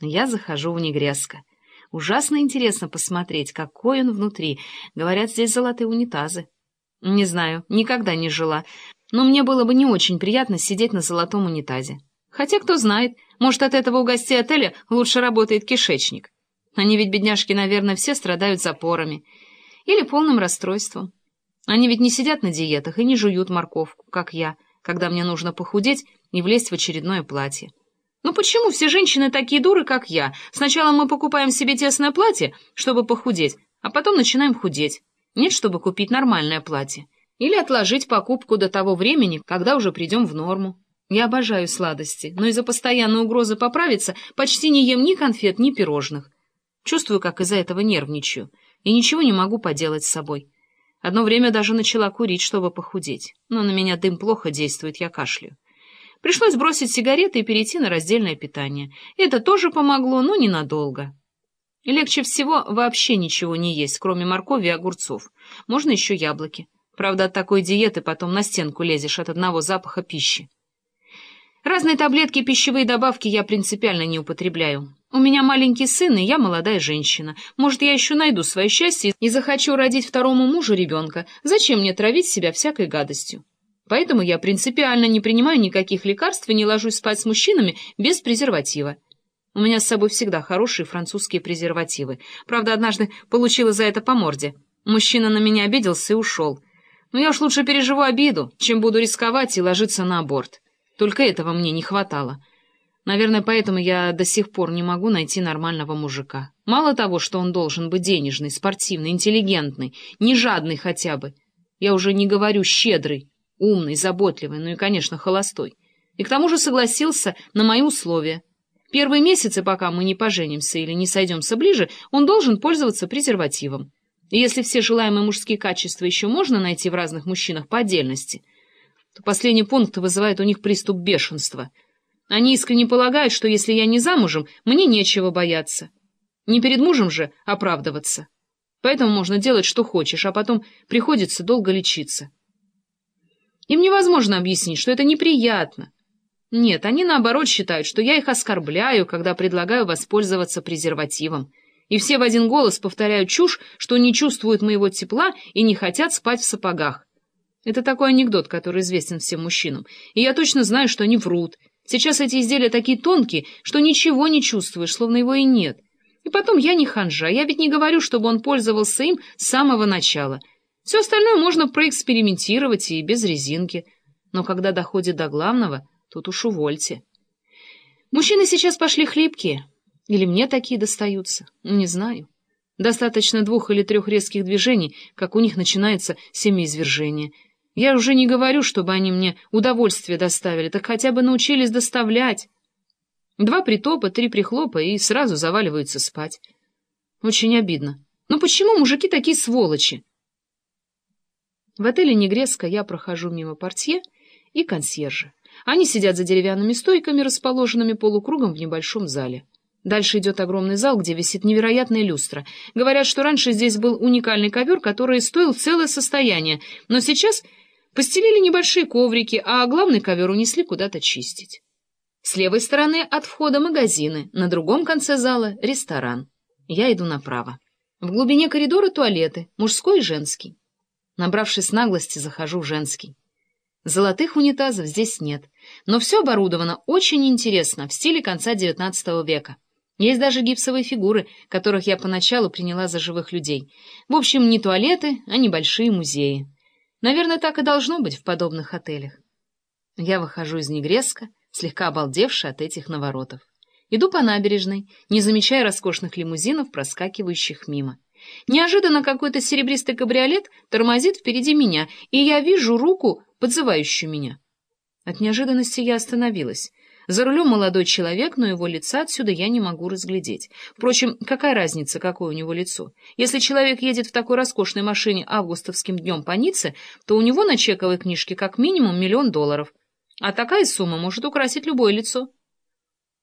Я захожу в Негреско. Ужасно интересно посмотреть, какой он внутри. Говорят, здесь золотые унитазы. Не знаю, никогда не жила, но мне было бы не очень приятно сидеть на золотом унитазе. Хотя, кто знает, может, от этого у гостей отеля лучше работает кишечник. Они ведь, бедняжки, наверное, все страдают запорами. Или полным расстройством. Они ведь не сидят на диетах и не жуют морковку, как я, когда мне нужно похудеть и влезть в очередное платье. Ну почему все женщины такие дуры, как я? Сначала мы покупаем себе тесное платье, чтобы похудеть, а потом начинаем худеть. Нет, чтобы купить нормальное платье. Или отложить покупку до того времени, когда уже придем в норму. Я обожаю сладости, но из-за постоянной угрозы поправиться почти не ем ни конфет, ни пирожных. Чувствую, как из-за этого нервничаю, и ничего не могу поделать с собой. Одно время даже начала курить, чтобы похудеть, но на меня дым плохо действует, я кашляю. Пришлось бросить сигареты и перейти на раздельное питание. Это тоже помогло, но ненадолго. Легче всего вообще ничего не есть, кроме моркови и огурцов. Можно еще яблоки. Правда, от такой диеты потом на стенку лезешь от одного запаха пищи. Разные таблетки и пищевые добавки я принципиально не употребляю. У меня маленький сын, и я молодая женщина. Может, я еще найду свое счастье и захочу родить второму мужу ребенка. Зачем мне травить себя всякой гадостью? Поэтому я принципиально не принимаю никаких лекарств и не ложусь спать с мужчинами без презерватива. У меня с собой всегда хорошие французские презервативы. Правда, однажды получила за это по морде. Мужчина на меня обиделся и ушел. Но я уж лучше переживу обиду, чем буду рисковать и ложиться на аборт. Только этого мне не хватало. Наверное, поэтому я до сих пор не могу найти нормального мужика. Мало того, что он должен быть денежный, спортивный, интеллигентный, не жадный хотя бы. Я уже не говорю щедрый, Умный, заботливый, ну и, конечно, холостой. И к тому же согласился на мои условия. Первые месяцы, пока мы не поженимся или не сойдемся ближе, он должен пользоваться презервативом. И если все желаемые мужские качества еще можно найти в разных мужчинах по отдельности, то последний пункт вызывает у них приступ бешенства. Они искренне полагают, что если я не замужем, мне нечего бояться. Не перед мужем же оправдываться. Поэтому можно делать, что хочешь, а потом приходится долго лечиться. Им невозможно объяснить, что это неприятно. Нет, они наоборот считают, что я их оскорбляю, когда предлагаю воспользоваться презервативом. И все в один голос повторяют чушь, что не чувствуют моего тепла и не хотят спать в сапогах. Это такой анекдот, который известен всем мужчинам. И я точно знаю, что они врут. Сейчас эти изделия такие тонкие, что ничего не чувствуешь, словно его и нет. И потом я не ханжа, я ведь не говорю, чтобы он пользовался им с самого начала — все остальное можно проэкспериментировать и без резинки. Но когда доходит до главного, тут уж увольте. Мужчины сейчас пошли хлипкие. Или мне такие достаются? Не знаю. Достаточно двух или трех резких движений, как у них начинается семяизвержение. Я уже не говорю, чтобы они мне удовольствие доставили, так хотя бы научились доставлять. Два притопа, три прихлопа и сразу заваливаются спать. Очень обидно. Но почему мужики такие сволочи? В отеле «Негреско» я прохожу мимо портье и консьержа. Они сидят за деревянными стойками, расположенными полукругом в небольшом зале. Дальше идет огромный зал, где висит невероятная люстра. Говорят, что раньше здесь был уникальный ковер, который стоил целое состояние, но сейчас постелили небольшие коврики, а главный ковер унесли куда-то чистить. С левой стороны от входа магазины, на другом конце зала — ресторан. Я иду направо. В глубине коридора туалеты, мужской и женский. Набравшись наглости, захожу в женский. Золотых унитазов здесь нет, но все оборудовано очень интересно, в стиле конца XIX века. Есть даже гипсовые фигуры, которых я поначалу приняла за живых людей. В общем, не туалеты, а небольшие музеи. Наверное, так и должно быть в подобных отелях. Я выхожу из Негреска, слегка обалдевшая от этих наворотов. Иду по набережной, не замечая роскошных лимузинов, проскакивающих мимо. Неожиданно какой-то серебристый кабриолет тормозит впереди меня, и я вижу руку, подзывающую меня. От неожиданности я остановилась. За рулем молодой человек, но его лица отсюда я не могу разглядеть. Впрочем, какая разница, какое у него лицо? Если человек едет в такой роскошной машине августовским днем по Ницце, то у него на чековой книжке как минимум миллион долларов. А такая сумма может украсить любое лицо.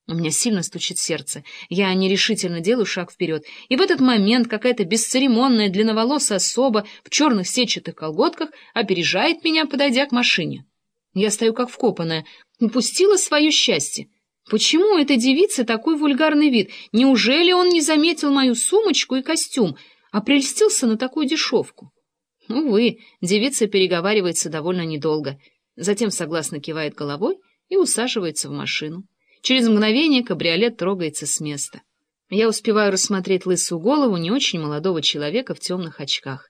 У меня сильно стучит сердце. Я нерешительно делаю шаг вперед. И в этот момент какая-то бесцеремонная длинноволосая особа в черных сетчатых колготках опережает меня, подойдя к машине. Я стою как вкопанная. Упустила свое счастье. Почему у этой девицы такой вульгарный вид? Неужели он не заметил мою сумочку и костюм, а прельстился на такую дешевку? Увы, девица переговаривается довольно недолго, затем согласно кивает головой и усаживается в машину. Через мгновение кабриолет трогается с места. Я успеваю рассмотреть лысую голову не очень молодого человека в темных очках.